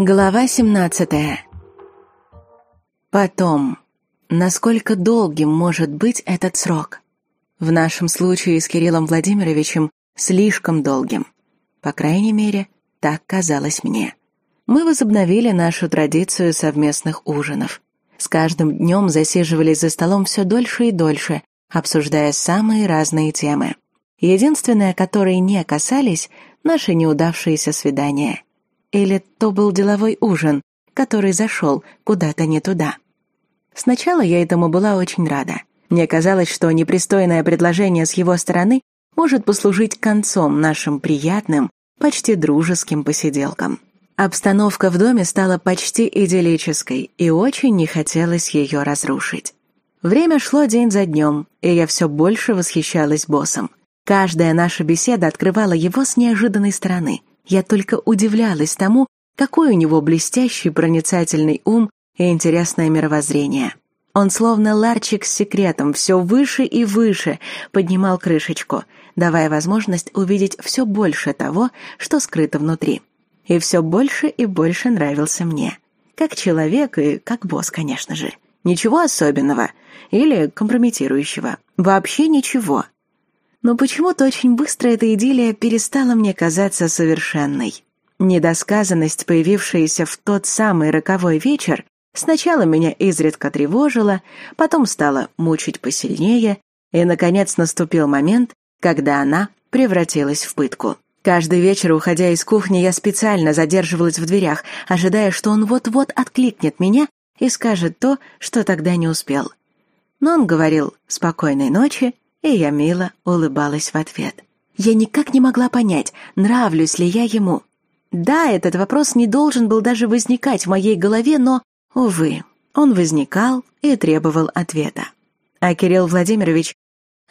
Глава 17. Потом. Насколько долгим может быть этот срок? В нашем случае с Кириллом Владимировичем слишком долгим. По крайней мере, так казалось мне. Мы возобновили нашу традицию совместных ужинов. С каждым днем засиживались за столом все дольше и дольше, обсуждая самые разные темы. Единственное, которые не касались, наши неудавшиеся свидания – или то был деловой ужин, который зашел куда-то не туда. Сначала я этому была очень рада. Мне казалось, что непристойное предложение с его стороны может послужить концом нашим приятным, почти дружеским посиделкам. Обстановка в доме стала почти идиллической, и очень не хотелось ее разрушить. Время шло день за днем, и я все больше восхищалась боссом. Каждая наша беседа открывала его с неожиданной стороны. Я только удивлялась тому, какой у него блестящий проницательный ум и интересное мировоззрение. Он словно ларчик с секретом все выше и выше поднимал крышечку, давая возможность увидеть все больше того, что скрыто внутри. И все больше и больше нравился мне. Как человек и как босс, конечно же. Ничего особенного или компрометирующего. Вообще ничего. Но почему-то очень быстро эта идиллия перестала мне казаться совершенной. Недосказанность, появившаяся в тот самый роковой вечер, сначала меня изредка тревожила, потом стала мучить посильнее, и, наконец, наступил момент, когда она превратилась в пытку. Каждый вечер, уходя из кухни, я специально задерживалась в дверях, ожидая, что он вот-вот откликнет меня и скажет то, что тогда не успел. Но он говорил «спокойной ночи» и я мило улыбалась в ответ. Я никак не могла понять, нравлюсь ли я ему. Да, этот вопрос не должен был даже возникать в моей голове, но, увы, он возникал и требовал ответа. А Кирилл Владимирович,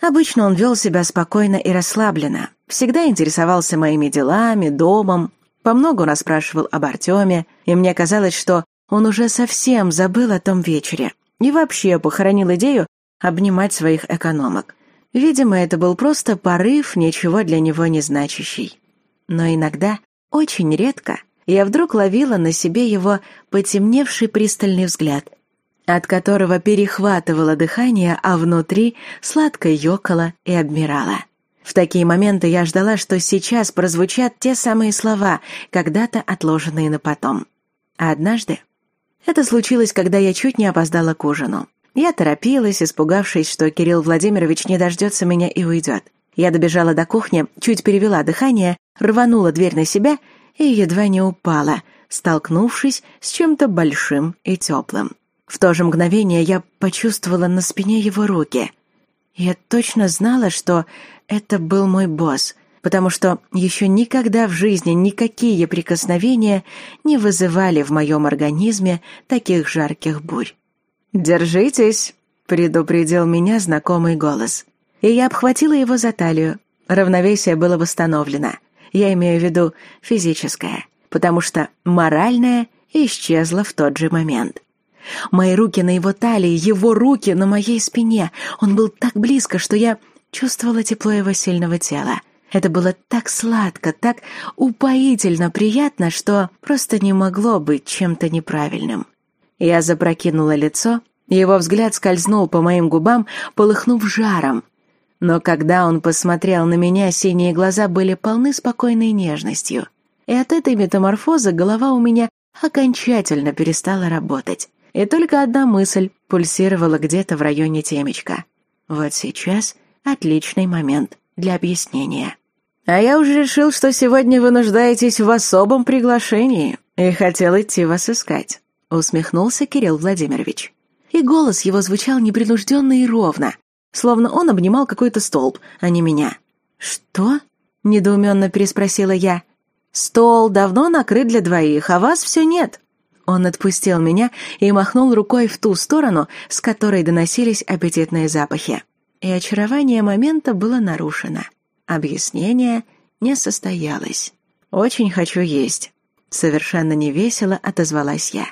обычно он вел себя спокойно и расслабленно, всегда интересовался моими делами, домом, по многу расспрашивал об Артеме, и мне казалось, что он уже совсем забыл о том вечере и вообще похоронил идею обнимать своих экономок. Видимо, это был просто порыв, ничего для него не значащий. Но иногда, очень редко, я вдруг ловила на себе его потемневший пристальный взгляд, от которого перехватывало дыхание, а внутри сладко ёкало и обмирало. В такие моменты я ждала, что сейчас прозвучат те самые слова, когда-то отложенные на потом. А однажды это случилось, когда я чуть не опоздала к ужину. Я торопилась, испугавшись, что Кирилл Владимирович не дождется меня и уйдет. Я добежала до кухни, чуть перевела дыхание, рванула дверь на себя и едва не упала, столкнувшись с чем-то большим и теплым. В то же мгновение я почувствовала на спине его руки. Я точно знала, что это был мой босс, потому что еще никогда в жизни никакие прикосновения не вызывали в моем организме таких жарких бурь. «Держитесь», — предупредил меня знакомый голос. И я обхватила его за талию. Равновесие было восстановлено. Я имею в виду физическое, потому что моральное исчезло в тот же момент. Мои руки на его талии, его руки на моей спине. Он был так близко, что я чувствовала тепло его сильного тела. Это было так сладко, так упоительно приятно, что просто не могло быть чем-то неправильным. Я запрокинула лицо, его взгляд скользнул по моим губам, полыхнув жаром. Но когда он посмотрел на меня, синие глаза были полны спокойной нежностью. И от этой метаморфозы голова у меня окончательно перестала работать. И только одна мысль пульсировала где-то в районе темечка. Вот сейчас отличный момент для объяснения. А я уже решил, что сегодня вы нуждаетесь в особом приглашении и хотел идти вас искать усмехнулся Кирилл Владимирович. И голос его звучал непринужденно и ровно, словно он обнимал какой-то столб, а не меня. «Что?» — недоуменно переспросила я. «Стол давно накрыт для двоих, а вас все нет». Он отпустил меня и махнул рукой в ту сторону, с которой доносились аппетитные запахи. И очарование момента было нарушено. Объяснение не состоялось. «Очень хочу есть», — совершенно невесело отозвалась я.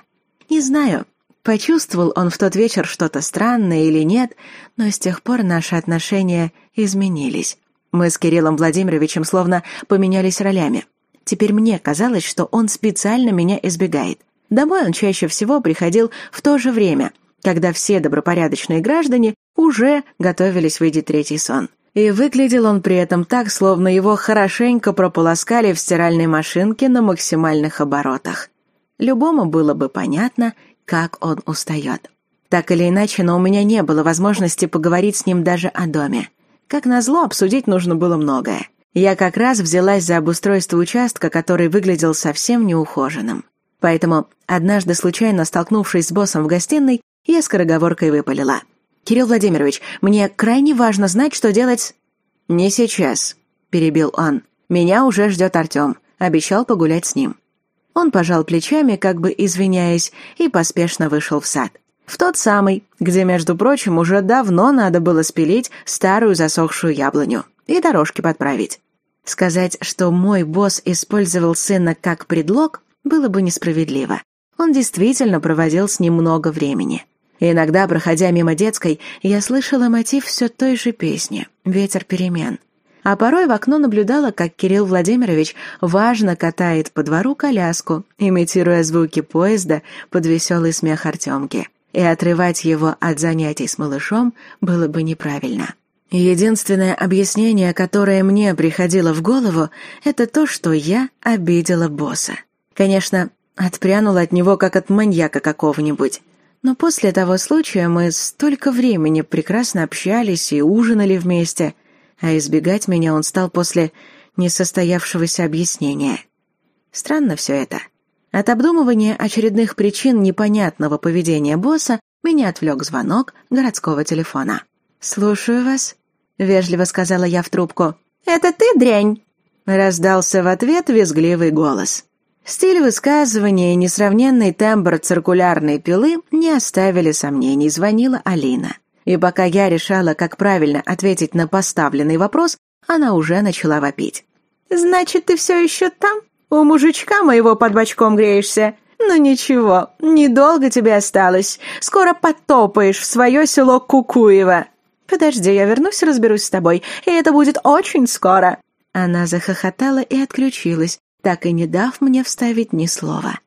Не знаю, почувствовал он в тот вечер что-то странное или нет, но с тех пор наши отношения изменились. Мы с Кириллом Владимировичем словно поменялись ролями. Теперь мне казалось, что он специально меня избегает. Домой он чаще всего приходил в то же время, когда все добропорядочные граждане уже готовились выйти третий сон. И выглядел он при этом так, словно его хорошенько прополоскали в стиральной машинке на максимальных оборотах. Любому было бы понятно, как он устает. Так или иначе, но у меня не было возможности поговорить с ним даже о доме. Как назло, обсудить нужно было многое. Я как раз взялась за обустройство участка, который выглядел совсем неухоженным. Поэтому, однажды случайно столкнувшись с боссом в гостиной, я скороговоркой выпалила. «Кирилл Владимирович, мне крайне важно знать, что делать...» «Не сейчас», — перебил он. «Меня уже ждет Артем. Обещал погулять с ним». Он пожал плечами, как бы извиняясь, и поспешно вышел в сад. В тот самый, где, между прочим, уже давно надо было спилить старую засохшую яблоню и дорожки подправить. Сказать, что мой босс использовал сына как предлог, было бы несправедливо. Он действительно проводил с ним много времени. иногда, проходя мимо детской, я слышала мотив все той же песни «Ветер перемен». А порой в окно наблюдала, как Кирилл Владимирович важно катает по двору коляску, имитируя звуки поезда под веселый смех Артемки. И отрывать его от занятий с малышом было бы неправильно. Единственное объяснение, которое мне приходило в голову, это то, что я обидела босса. Конечно, отпрянула от него, как от маньяка какого-нибудь. Но после того случая мы столько времени прекрасно общались и ужинали вместе, а избегать меня он стал после несостоявшегося объяснения. Странно все это. От обдумывания очередных причин непонятного поведения босса меня отвлек звонок городского телефона. «Слушаю вас», — вежливо сказала я в трубку. «Это ты, дрянь?» — раздался в ответ визгливый голос. Стиль высказывания и несравненный тембр циркулярной пилы не оставили сомнений, звонила Алина. И пока я решала, как правильно ответить на поставленный вопрос, она уже начала вопить. «Значит, ты все еще там? У мужичка моего под бочком греешься? Ну ничего, недолго тебе осталось. Скоро потопаешь в свое село Кукуево. Подожди, я вернусь и разберусь с тобой, и это будет очень скоро». Она захохотала и отключилась, так и не дав мне вставить ни слова.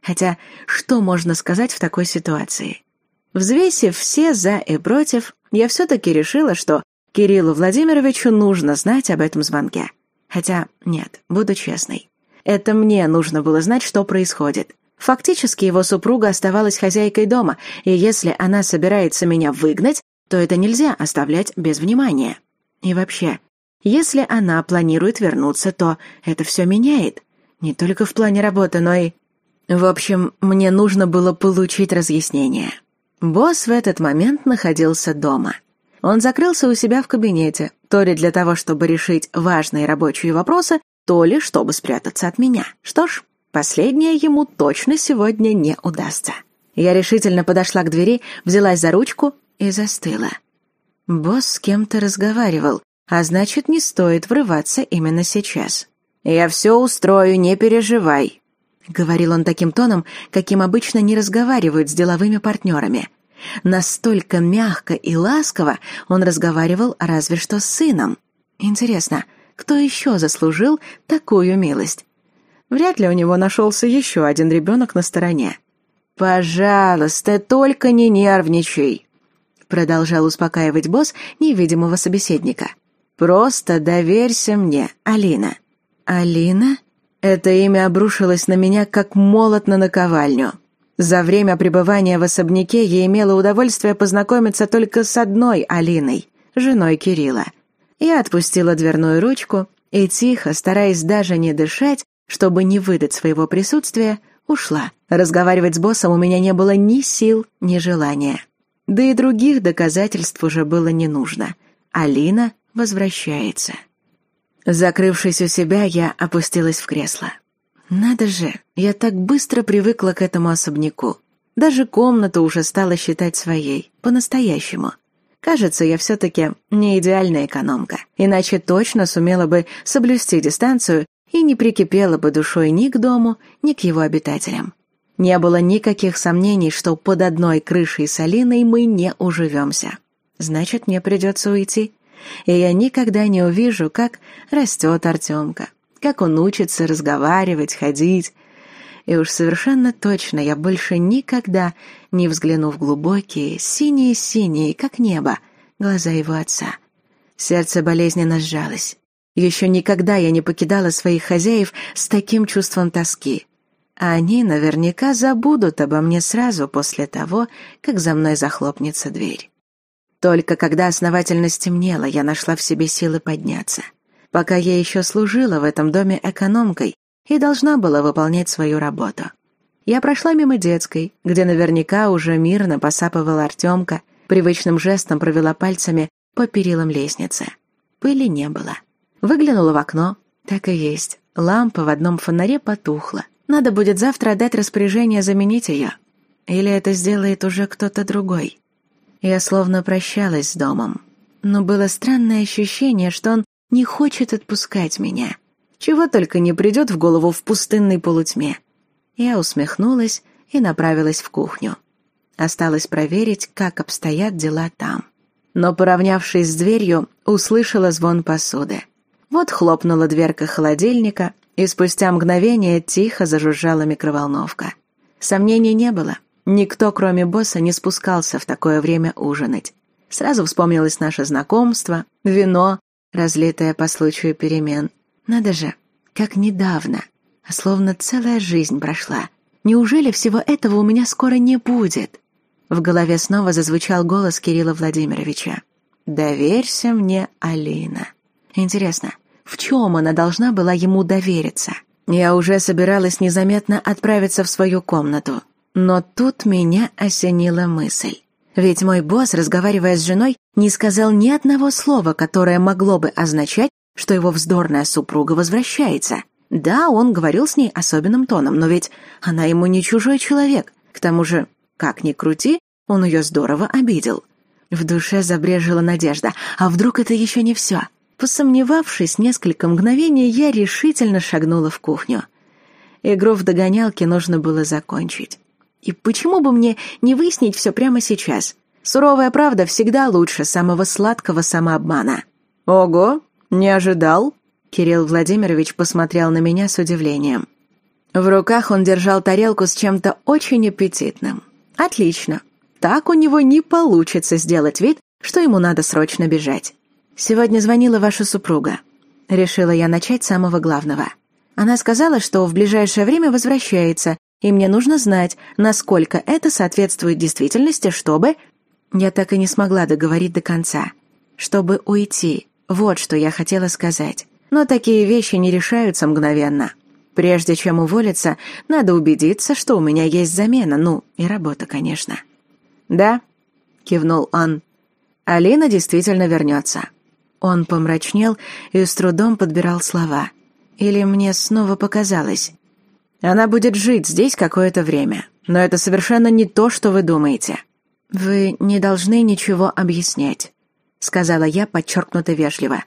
Хотя, что можно сказать в такой ситуации? Взвесив все «за» и «против», я все-таки решила, что Кириллу Владимировичу нужно знать об этом звонке. Хотя, нет, буду честной. Это мне нужно было знать, что происходит. Фактически его супруга оставалась хозяйкой дома, и если она собирается меня выгнать, то это нельзя оставлять без внимания. И вообще, если она планирует вернуться, то это все меняет. Не только в плане работы, но и... В общем, мне нужно было получить разъяснение. Босс в этот момент находился дома. Он закрылся у себя в кабинете, то ли для того, чтобы решить важные рабочие вопросы, то ли чтобы спрятаться от меня. Что ж, последнее ему точно сегодня не удастся. Я решительно подошла к двери, взялась за ручку и застыла. Босс с кем-то разговаривал, а значит, не стоит врываться именно сейчас. «Я все устрою, не переживай», — говорил он таким тоном, каким обычно не разговаривают с деловыми партнерами. Настолько мягко и ласково он разговаривал разве что с сыном. Интересно, кто еще заслужил такую милость? Вряд ли у него нашелся еще один ребенок на стороне. «Пожалуйста, только не нервничай», — продолжал успокаивать босс невидимого собеседника. «Просто доверься мне, Алина». «Алина?» Это имя обрушилось на меня, как молот на наковальню. За время пребывания в особняке я имела удовольствие познакомиться только с одной Алиной, женой Кирилла. Я отпустила дверную ручку и тихо, стараясь даже не дышать, чтобы не выдать своего присутствия, ушла. Разговаривать с боссом у меня не было ни сил, ни желания. Да и других доказательств уже было не нужно. Алина возвращается. Закрывшись у себя, я опустилась в кресло. Надо же, я так быстро привыкла к этому особняку. Даже комнату уже стала считать своей, по-настоящему. Кажется, я все-таки не идеальная экономка, иначе точно сумела бы соблюсти дистанцию и не прикипела бы душой ни к дому, ни к его обитателям. Не было никаких сомнений, что под одной крышей с Алиной мы не уживемся. Значит, мне придется уйти и я никогда не увижу, как растет Артемка, как он учится разговаривать, ходить. И уж совершенно точно я больше никогда не взгляну в глубокие, синие-синие, как небо, глаза его отца. Сердце болезненно сжалось. Еще никогда я не покидала своих хозяев с таким чувством тоски. А они наверняка забудут обо мне сразу после того, как за мной захлопнется дверь. Только когда основательно стемнело, я нашла в себе силы подняться. Пока я еще служила в этом доме экономкой и должна была выполнять свою работу. Я прошла мимо детской, где наверняка уже мирно посапывал Артемка, привычным жестом провела пальцами по перилам лестницы. Пыли не было. Выглянула в окно. Так и есть. Лампа в одном фонаре потухла. Надо будет завтра отдать распоряжение заменить ее. Или это сделает уже кто-то другой. Я словно прощалась с домом. Но было странное ощущение, что он не хочет отпускать меня. Чего только не придет в голову в пустынной полутьме. Я усмехнулась и направилась в кухню. Осталось проверить, как обстоят дела там. Но, поравнявшись с дверью, услышала звон посуды. Вот хлопнула дверка холодильника, и спустя мгновение тихо зажужжала микроволновка. Сомнений не было. Никто, кроме босса, не спускался в такое время ужинать. Сразу вспомнилось наше знакомство, вино, разлитое по случаю перемен. Надо же, как недавно, а словно целая жизнь прошла. Неужели всего этого у меня скоро не будет? В голове снова зазвучал голос Кирилла Владимировича. «Доверься мне, Алина». Интересно, в чем она должна была ему довериться. Я уже собиралась незаметно отправиться в свою комнату. Но тут меня осенила мысль. Ведь мой босс, разговаривая с женой, не сказал ни одного слова, которое могло бы означать, что его вздорная супруга возвращается. Да, он говорил с ней особенным тоном, но ведь она ему не чужой человек. К тому же, как ни крути, он ее здорово обидел. В душе забрежила надежда. А вдруг это еще не все? Посомневавшись несколько мгновений, я решительно шагнула в кухню. Игру в догонялки нужно было закончить. И почему бы мне не выяснить все прямо сейчас? Суровая правда всегда лучше самого сладкого самообмана. «Ого, не ожидал?» Кирилл Владимирович посмотрел на меня с удивлением. В руках он держал тарелку с чем-то очень аппетитным. «Отлично. Так у него не получится сделать вид, что ему надо срочно бежать. «Сегодня звонила ваша супруга». Решила я начать с самого главного. Она сказала, что в ближайшее время возвращается, и мне нужно знать, насколько это соответствует действительности, чтобы... Я так и не смогла договорить до конца. Чтобы уйти. Вот что я хотела сказать. Но такие вещи не решаются мгновенно. Прежде чем уволиться, надо убедиться, что у меня есть замена, ну, и работа, конечно. «Да», — кивнул он, — «Алина действительно вернется». Он помрачнел и с трудом подбирал слова. Или мне снова показалось. Она будет жить здесь какое-то время, но это совершенно не то, что вы думаете. Вы не должны ничего объяснять, сказала я подчеркнуто вежливо.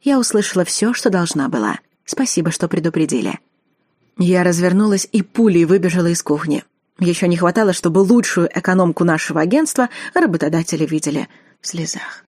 Я услышала все, что должна была. Спасибо, что предупредили. Я развернулась и пулей выбежала из кухни. Еще не хватало, чтобы лучшую экономку нашего агентства работодатели видели в слезах.